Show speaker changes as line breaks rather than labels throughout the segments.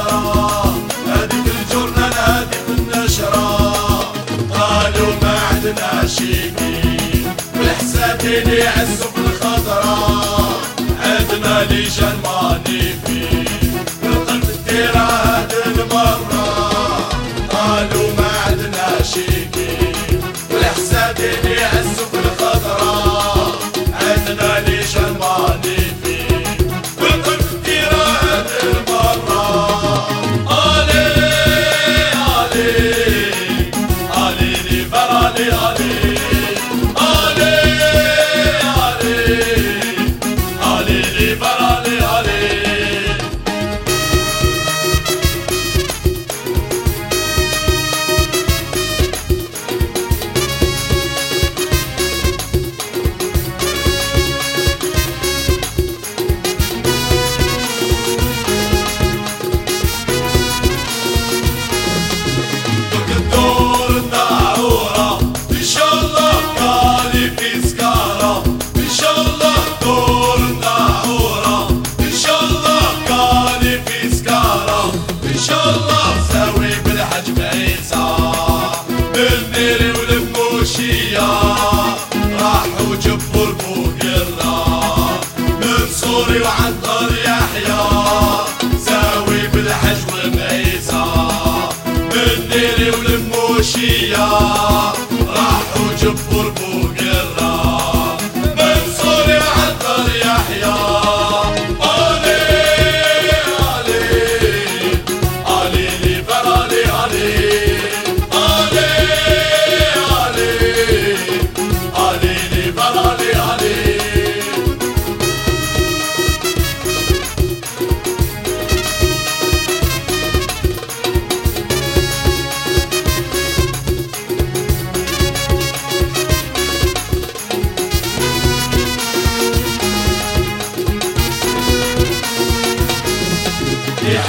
النظرة هذيك الجرنة هذيك النشرة قالوا ما عدنا شيكين بالحساب اللي يعزوا بالخضرة عدنا ليجان بالنير والموشية. راحوا جبوا البوكرة من سوري وعنطر يحيى. ساوي بالحجم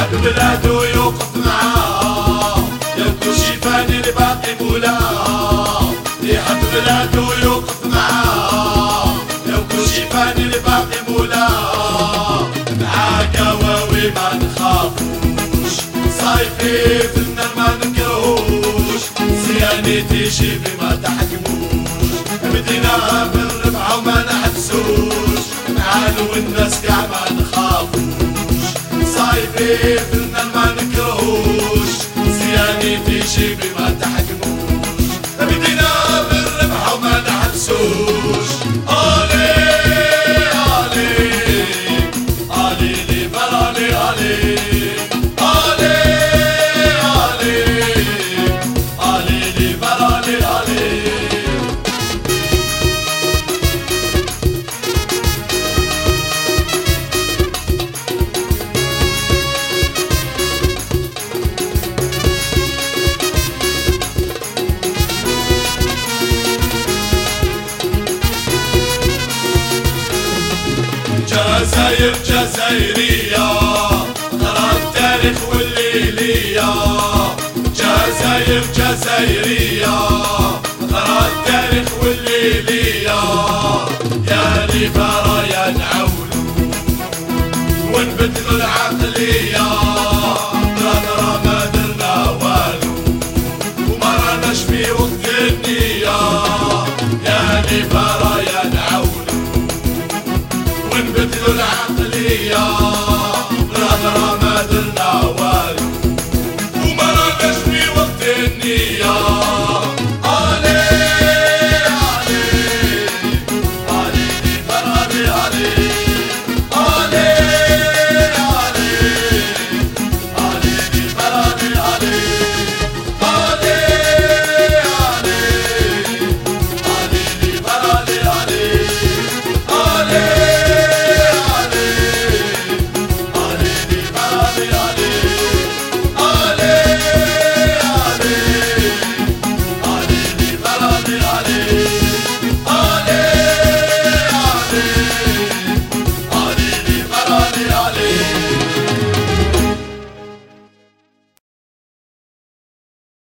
يحب بلاده يوقف معاه يبدو شيفاني الباقي بولاه يحب بلاده يوقف معاه يبدو شيفاني الباقي بولاه معاه قواوي ما نخافوش. صايفي في النار ما نكرهوش صيانتي شيفي ما تحكموش. بدينا في النار ما نكرهوش شايب جزائرية. ترى التاريخ والليلية. جزائر جزائرية. ترى التاريخ والليلية. يا لي برايا نعاونو ونبدلو العقلية. ترى ترى ما درنا والو. وما راناش في وقت النية.